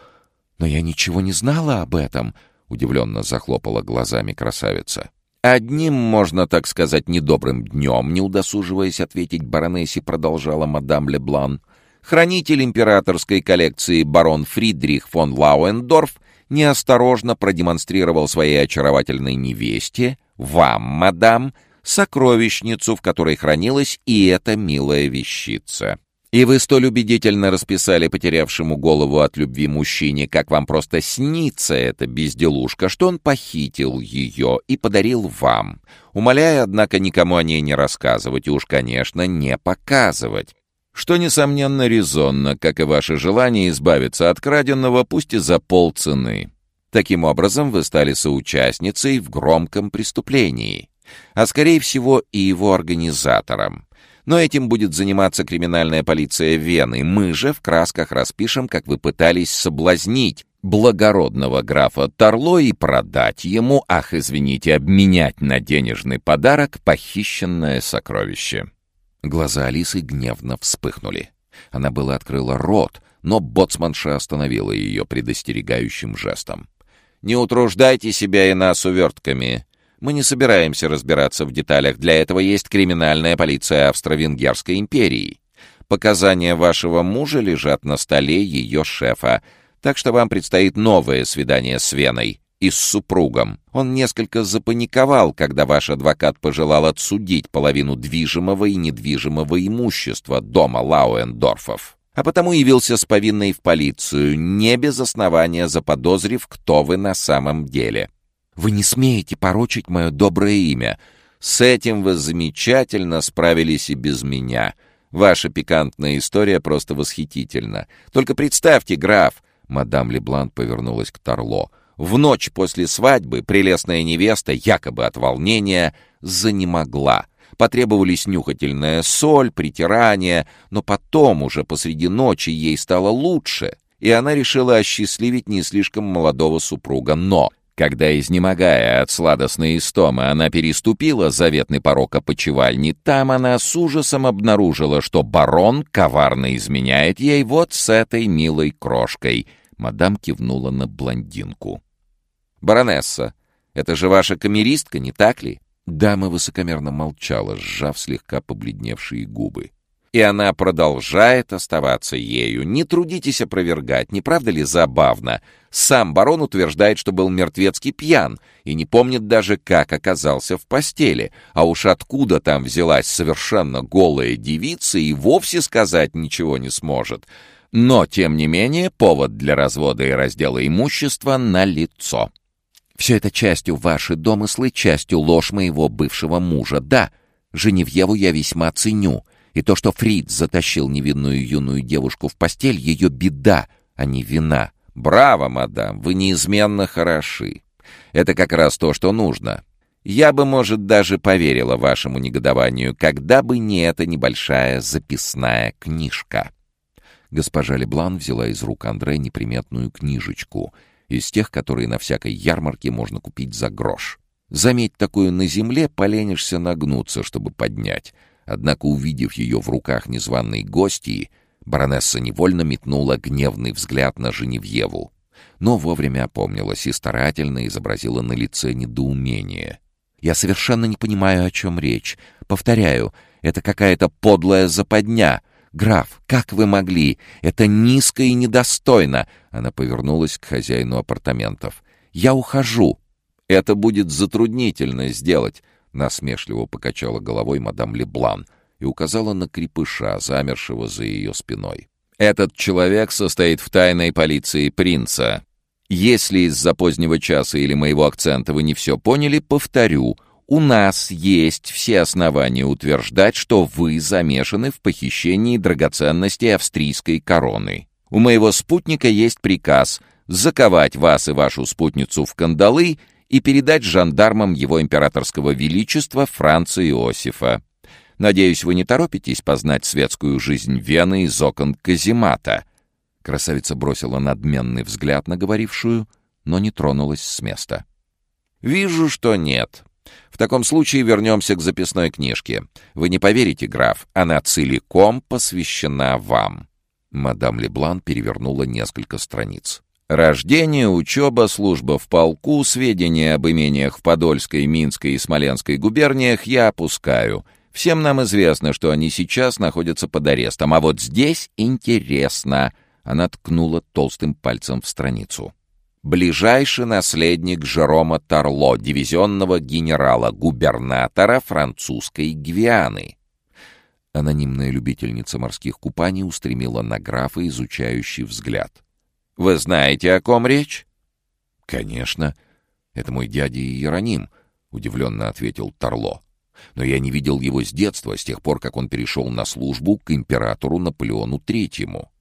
но я ничего не знала об этом», — удивленно захлопала глазами красавица. «Одним, можно так сказать, недобрым днем, не удосуживаясь ответить баронессе, продолжала мадам Леблан, хранитель императорской коллекции барон Фридрих фон Лауендорф неосторожно продемонстрировал своей очаровательной невесте, вам, мадам, сокровищницу, в которой хранилась и эта милая вещица. И вы столь убедительно расписали потерявшему голову от любви мужчине, как вам просто снится эта безделушка, что он похитил ее и подарил вам, умоляя, однако, никому о ней не рассказывать и уж, конечно, не показывать. Что, несомненно, резонно, как и ваше желание избавиться от краденного, пусть и за полцены. Таким образом, вы стали соучастницей в громком преступлении, а, скорее всего, и его организатором. Но этим будет заниматься криминальная полиция Вены. Мы же в красках распишем, как вы пытались соблазнить благородного графа Торло и продать ему, ах, извините, обменять на денежный подарок похищенное сокровище. Глаза Алисы гневно вспыхнули. Она была открыла рот, но боцманша остановила ее предостерегающим жестом. «Не утруждайте себя и нас увертками. Мы не собираемся разбираться в деталях. Для этого есть криминальная полиция Австро-Венгерской империи. Показания вашего мужа лежат на столе ее шефа, так что вам предстоит новое свидание с Веной и с супругом. Он несколько запаниковал, когда ваш адвокат пожелал отсудить половину движимого и недвижимого имущества дома Лауендорфов. А потому явился с повинной в полицию, не без основания заподозрив, кто вы на самом деле. Вы не смеете порочить мое доброе имя. С этим вы замечательно справились и без меня. Ваша пикантная история просто восхитительна. Только представьте, граф...» Мадам Леблан повернулась к Торло — в ночь после свадьбы прелестная невеста, якобы от волнения, занемогла. Потребовались нюхательная соль, притирание, но потом, уже посреди ночи, ей стало лучше, и она решила осчастливить не слишком молодого супруга. Но, когда, изнемогая от сладостной истомы, она переступила заветный порог опочивальни, там она с ужасом обнаружила, что барон коварно изменяет ей вот с этой милой крошкой — Мадам кивнула на блондинку. «Баронесса, это же ваша камеристка, не так ли?» Дама высокомерно молчала, сжав слегка побледневшие губы. «И она продолжает оставаться ею. Не трудитесь опровергать, не правда ли забавно? Сам барон утверждает, что был мертвецкий пьян и не помнит даже, как оказался в постели. А уж откуда там взялась совершенно голая девица и вовсе сказать ничего не сможет. Но, тем не менее, повод для развода и раздела имущества налицо. Все это частью ваши домыслы, частью ложь моего бывшего мужа. Да, Женевьеву я весьма ценю. И то, что Фриц затащил невинную юную девушку в постель, ее беда, а не вина. Браво, мадам, вы неизменно хороши. Это как раз то, что нужно. Я бы, может, даже поверила вашему негодованию, когда бы не эта небольшая записная книжка. Госпожа Леблан взяла из рук Андре неприметную книжечку, из тех, которые на всякой ярмарке можно купить за грош. Заметь такую на земле, поленишься нагнуться, чтобы поднять. Однако, увидев ее в руках незваной гостьи, баронесса невольно метнула гневный взгляд на Женевьеву. Но вовремя опомнилась и старательно изобразила на лице недоумение. «Я совершенно не понимаю, о чем речь. Повторяю, это какая-то подлая западня!» «Граф, как вы могли? Это низко и недостойно!» Она повернулась к хозяину апартаментов. «Я ухожу!» «Это будет затруднительно сделать!» Насмешливо покачала головой мадам Леблан и указала на крепыша, замершего за ее спиной. «Этот человек состоит в тайной полиции принца. Если из-за позднего часа или моего акцента вы не все поняли, повторю. у нас есть все основания утверждать, что вы замешаны в похищении драгоценностей австрийской короны. У моего спутника есть приказ заковать вас и вашу спутницу в кандалы и передать жандармам его императорского величества Франца Иосифа. Надеюсь, вы не торопитесь познать светскую жизнь Вены из окон каземата». Красавица бросила надменный взгляд на говорившую, но не тронулась с места. «Вижу, что нет. В таком случае вернемся к записной книжке. Вы не поверите, граф, она целиком посвящена вам». Мадам Леблан перевернула несколько страниц. Рождение, учеба, служба в полку, сведения об имениях в Подольской, Минской и Смоленской губерниях я опускаю. Всем нам известно, что они сейчас находятся под арестом, а вот здесь интересно. Она ткнула толстым пальцем в страницу. Ближайший наследник Жерома Тарло, дивизионного генерала, губернатора французской Гвианы. Анонимная любительница морских купаний устремила на графа изучающий взгляд. «Вы знаете, о ком речь?» «Конечно. Это мой дядя Иероним», — удивленно ответил Тарло. «Но я не видел его с детства, с тех пор, как он перешел на службу к императору Наполеону Третьему».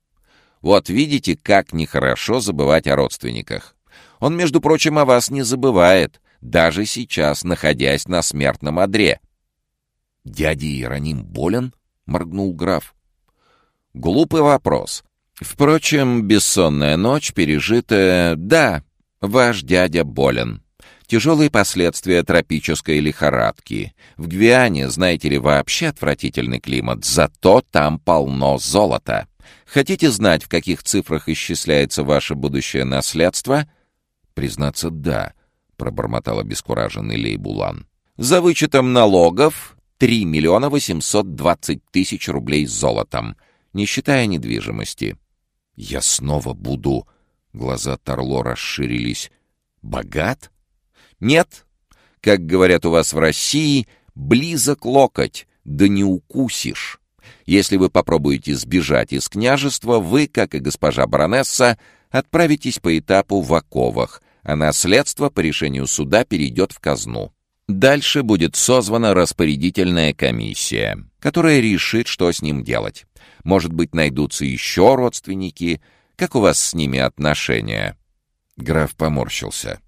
«Вот видите, как нехорошо забывать о родственниках. Он, между прочим, о вас не забывает, даже сейчас, находясь на смертном одре». «Дядя Иероним болен?» — моргнул граф. «Глупый вопрос. Впрочем, бессонная ночь, пережитая... Да, ваш дядя болен. Тяжелые последствия тропической лихорадки. В Гвиане, знаете ли, вообще отвратительный климат, зато там полно золота. Хотите знать, в каких цифрах исчисляется ваше будущее наследство? Признаться, да, пробормотал обескураженный Лейбулан. За вычетом налогов 3 миллиона 820 тысяч рублей золотом, не считая недвижимости. «Я снова буду...» Глаза Тарло расширились. «Богат?» «Нет. Как говорят у вас в России, близок локоть, да не укусишь. Если вы попробуете сбежать из княжества, вы, как и госпожа баронесса, отправитесь по этапу в оковах, а наследство по решению суда перейдет в казну. Дальше будет созвана распорядительная комиссия, которая решит, что с ним делать. Может быть, найдутся еще родственники. Как у вас с ними отношения?» Граф поморщился.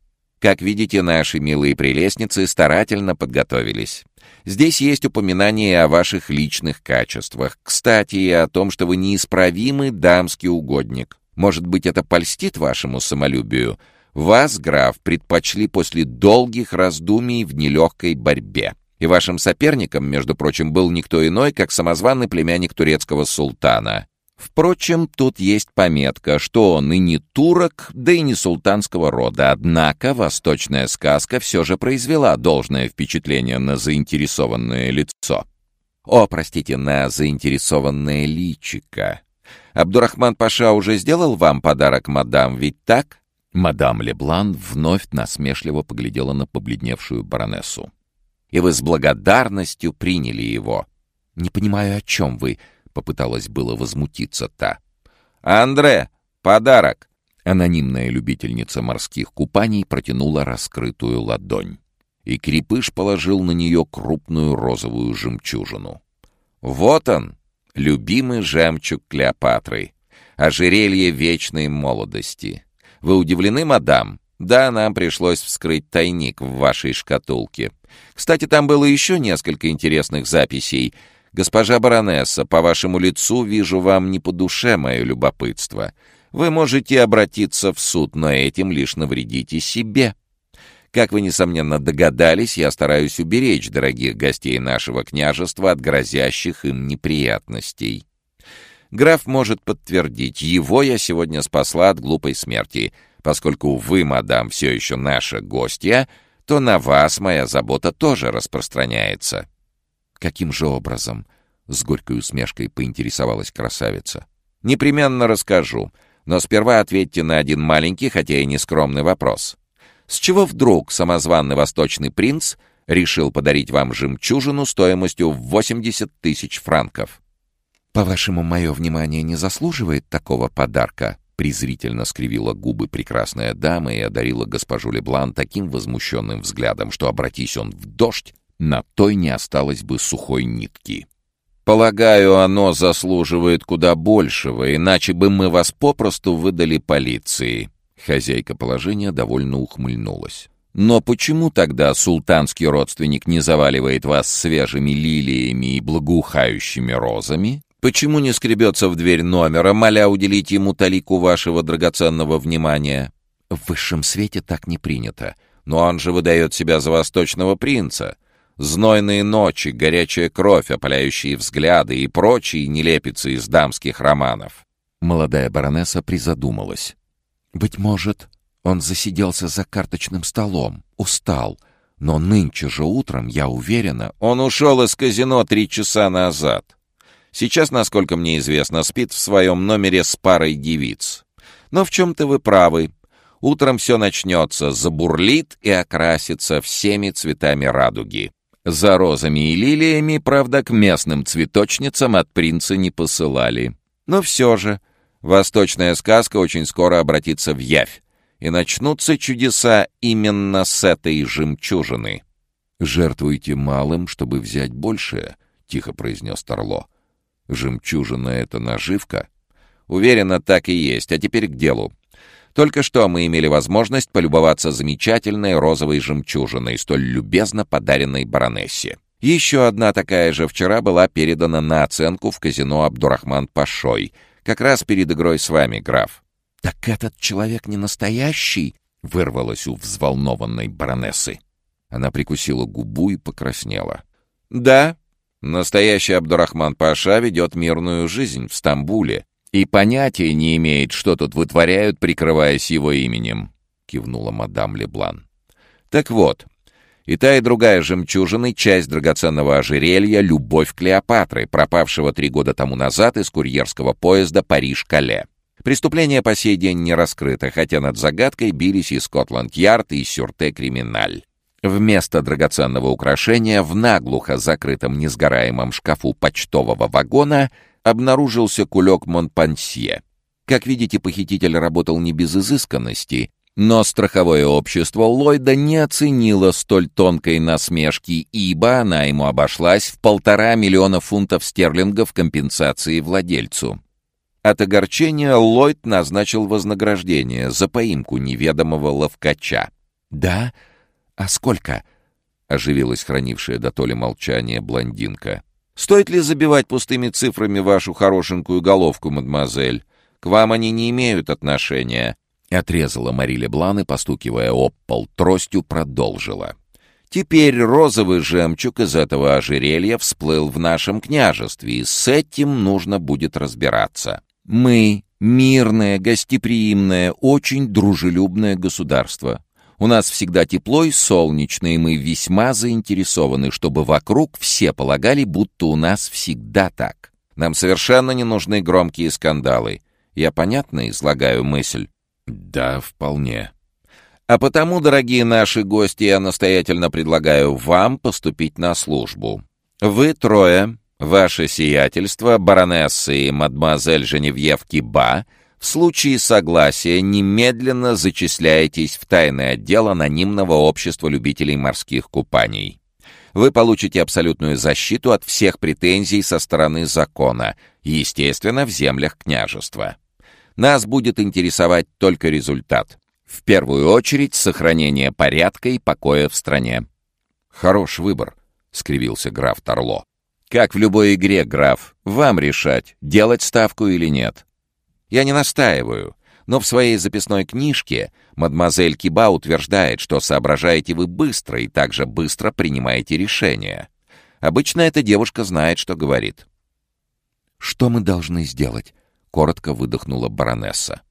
«Как видите, наши милые прелестницы старательно подготовились. Здесь есть упоминание о ваших личных качествах. Кстати, и о том, что вы неисправимый дамский угодник. Может быть, это польстит вашему самолюбию? Вас, граф, предпочли после долгих раздумий в нелегкой борьбе. И вашим соперником, между прочим, был никто иной, как самозваный племянник турецкого султана. Впрочем, тут есть пометка, что он и не турок, да и не султанского рода, однако восточная сказка все же произвела должное впечатление на заинтересованное лицо. О, простите, на заинтересованное личико. Абдурахман Паша уже сделал вам подарок, мадам, ведь так? Мадам Леблан вновь насмешливо поглядела на побледневшую баронессу и вы с благодарностью приняли его. «Не понимаю, о чем вы», — попыталась было возмутиться та. «Андре, подарок!» Анонимная любительница морских купаний протянула раскрытую ладонь. И Крепыш положил на нее крупную розовую жемчужину. «Вот он, любимый жемчуг Клеопатры, ожерелье вечной молодости. Вы удивлены, мадам? Да, нам пришлось вскрыть тайник в вашей шкатулке. Кстати, там было еще несколько интересных записей. Госпожа баронесса, по вашему лицу вижу вам не по душе мое любопытство. Вы можете обратиться в суд, но этим лишь навредите себе. Как вы, несомненно, догадались, я стараюсь уберечь дорогих гостей нашего княжества от грозящих им неприятностей. Граф может подтвердить, его я сегодня спасла от глупой смерти, поскольку вы, мадам, все еще наша гостья — то на вас моя забота тоже распространяется». «Каким же образом?» — с горькой усмешкой поинтересовалась красавица. «Непременно расскажу, но сперва ответьте на один маленький, хотя и нескромный вопрос. С чего вдруг самозванный восточный принц решил подарить вам жемчужину стоимостью в 80 тысяч франков?» «По-вашему, мое внимание не заслуживает такого подарка?» Презрительно скривила губы прекрасная дама и одарила госпожу Леблан таким возмущенным взглядом, что, обратись он в дождь, на той не осталось бы сухой нитки. «Полагаю, оно заслуживает куда большего, иначе бы мы вас попросту выдали полиции». Хозяйка положения довольно ухмыльнулась. «Но почему тогда султанский родственник не заваливает вас свежими лилиями и благоухающими розами? Почему не скребется в дверь номера, моля уделить ему талику вашего драгоценного внимания? В высшем свете так не принято. Но он же выдает себя за восточного принца. Знойные ночи, горячая кровь, опаляющие взгляды и прочие нелепицы из дамских романов. Молодая баронесса призадумалась. «Быть может, он засиделся за карточным столом, устал. Но нынче же утром, я уверена, он ушел из казино три часа назад. Сейчас, насколько мне известно, спит в своем номере с парой девиц. Но в чем-то вы правы. Утром все начнется, забурлит и окрасится всеми цветами радуги. За розами и лилиями, правда, к местным цветочницам от принца не посылали. Но все же, восточная сказка очень скоро обратится в явь, и начнутся чудеса именно с этой жемчужины. «Жертвуйте малым, чтобы взять большее», — тихо произнес Торло. Жемчужина — это наживка? Уверена, так и есть. А теперь к делу. Только что мы имели возможность полюбоваться замечательной розовой жемчужиной, столь любезно подаренной баронессе. Еще одна такая же вчера была передана на оценку в казино Абдурахман Пашой, как раз перед игрой с вами, граф. «Так этот человек не настоящий?» — вырвалось у взволнованной баронессы. Она прикусила губу и покраснела. «Да, Настоящий Абдурахман Паша ведет мирную жизнь в Стамбуле и понятия не имеет, что тут вытворяют, прикрываясь его именем», — кивнула мадам Леблан. «Так вот, и та, и другая жемчужины — часть драгоценного ожерелья «Любовь Клеопатры», пропавшего три года тому назад из курьерского поезда «Париж-Кале». Преступление по сей день не раскрыто, хотя над загадкой бились и Скотланд-Ярд, и Сюрте-Криминаль. Вместо драгоценного украшения в наглухо закрытом несгораемом шкафу почтового вагона обнаружился кулек Монпансье. Как видите, похититель работал не без изысканности, но страховое общество Ллойда не оценило столь тонкой насмешки, ибо она ему обошлась в полтора миллиона фунтов стерлингов компенсации владельцу. От огорчения Ллойд назначил вознаграждение за поимку неведомого ловкача. «Да?» «А сколько?» — оживилась хранившая до толи молчания блондинка. «Стоит ли забивать пустыми цифрами вашу хорошенькую головку, мадемуазель? К вам они не имеют отношения». Отрезала Мари Блан и, постукивая об пол тростью, продолжила. «Теперь розовый жемчуг из этого ожерелья всплыл в нашем княжестве, и с этим нужно будет разбираться. Мы — мирное, гостеприимное, очень дружелюбное государство. У нас всегда тепло и солнечно, и мы весьма заинтересованы, чтобы вокруг все полагали, будто у нас всегда так. Нам совершенно не нужны громкие скандалы. Я понятно излагаю мысль? Да, вполне. А потому, дорогие наши гости, я настоятельно предлагаю вам поступить на службу. Вы трое, ваше сиятельство, баронесса и мадемуазель Женевьев Киба — в случае согласия немедленно зачисляетесь в тайный отдел анонимного общества любителей морских купаний. Вы получите абсолютную защиту от всех претензий со стороны закона, естественно, в землях княжества. Нас будет интересовать только результат. В первую очередь, сохранение порядка и покоя в стране. «Хорош выбор», — скривился граф Торло. «Как в любой игре, граф, вам решать, делать ставку или нет. Я не настаиваю, но в своей записной книжке мадемуазель Киба утверждает, что соображаете вы быстро и также быстро принимаете решения. Обычно эта девушка знает, что говорит. «Что мы должны сделать?» — коротко выдохнула баронесса.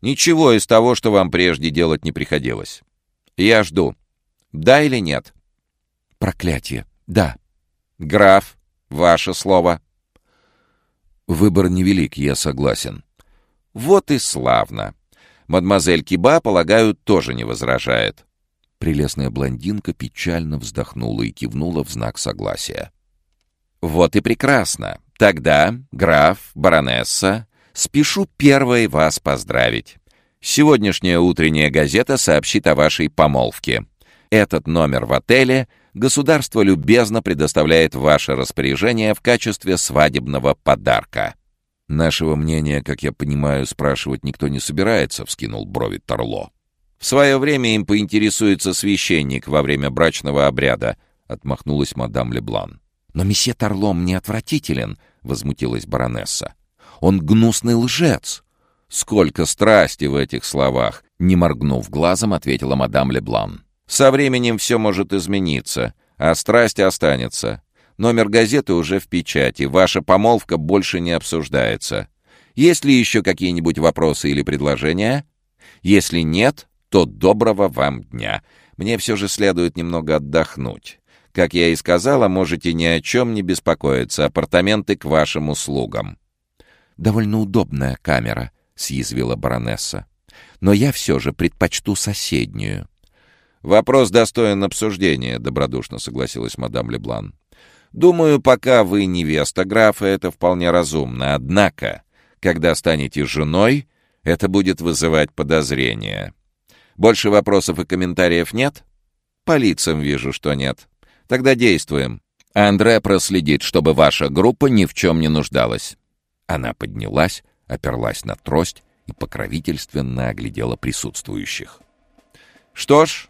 «Ничего из того, что вам прежде делать не приходилось. Я жду. Да или нет?» «Проклятие. Да». «Граф, ваше слово». «Выбор невелик, я согласен». Вот и славно. Мадемуазель Киба, полагаю, тоже не возражает. Прелестная блондинка печально вздохнула и кивнула в знак согласия. Вот и прекрасно. Тогда, граф, баронесса, Спешу первой вас поздравить. Сегодняшняя утренняя газета сообщит о вашей помолвке. Этот номер в отеле государство любезно предоставляет ваше распоряжение в качестве свадебного подарка. «Нашего мнения, как я понимаю, спрашивать никто не собирается», — вскинул брови Торло. «В свое время им поинтересуется священник во время брачного обряда», — отмахнулась мадам Леблан. «Но месье Торло мне отвратителен», — возмутилась баронесса. «Он гнусный лжец». «Сколько страсти в этих словах!» — не моргнув глазом, ответила мадам Леблан. «Со временем все может измениться, а страсть останется. Номер газеты уже в печати. Ваша помолвка больше не обсуждается. Есть ли еще какие-нибудь вопросы или предложения? Если нет, то доброго вам дня. Мне все же следует немного отдохнуть. Как я и сказала, можете ни о чем не беспокоиться. Апартаменты к вашим услугам». «Довольно удобная камера», — съязвила баронесса. «Но я все же предпочту соседнюю». «Вопрос достоин обсуждения», — добродушно согласилась мадам Леблан. Думаю, пока вы невеста графа, это вполне разумно. Однако, когда станете женой, это будет вызывать подозрения. Больше вопросов и комментариев нет? По лицам вижу, что нет. Тогда действуем. Андре проследит, чтобы ваша группа ни в чем не нуждалась. Она поднялась, оперлась на трость и покровительственно оглядела присутствующих. Что ж,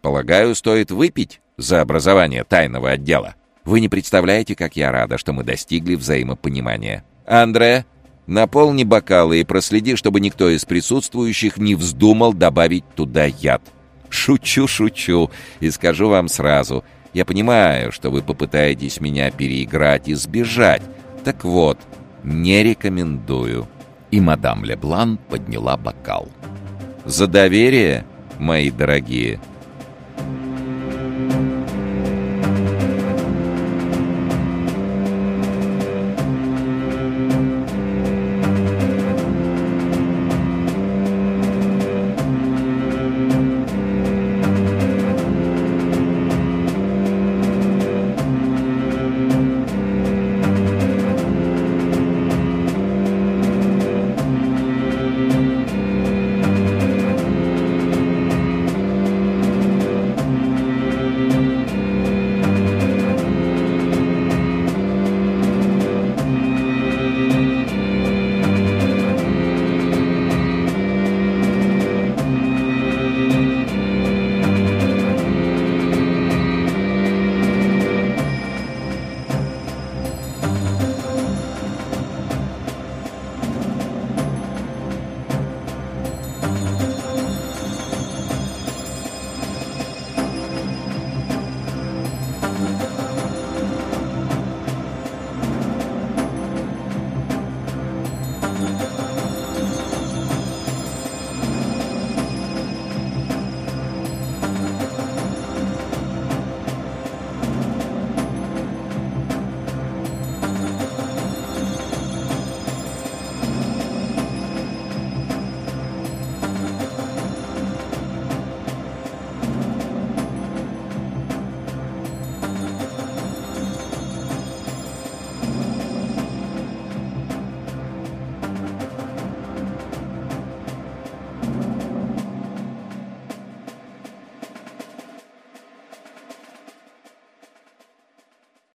полагаю, стоит выпить за образование тайного отдела. Вы не представляете, как я рада, что мы достигли взаимопонимания. Андре, наполни бокалы и проследи, чтобы никто из присутствующих не вздумал добавить туда яд. Шучу, шучу, и скажу вам сразу. Я понимаю, что вы попытаетесь меня переиграть и сбежать. Так вот, не рекомендую. И мадам Леблан подняла бокал. «За доверие, мои дорогие!»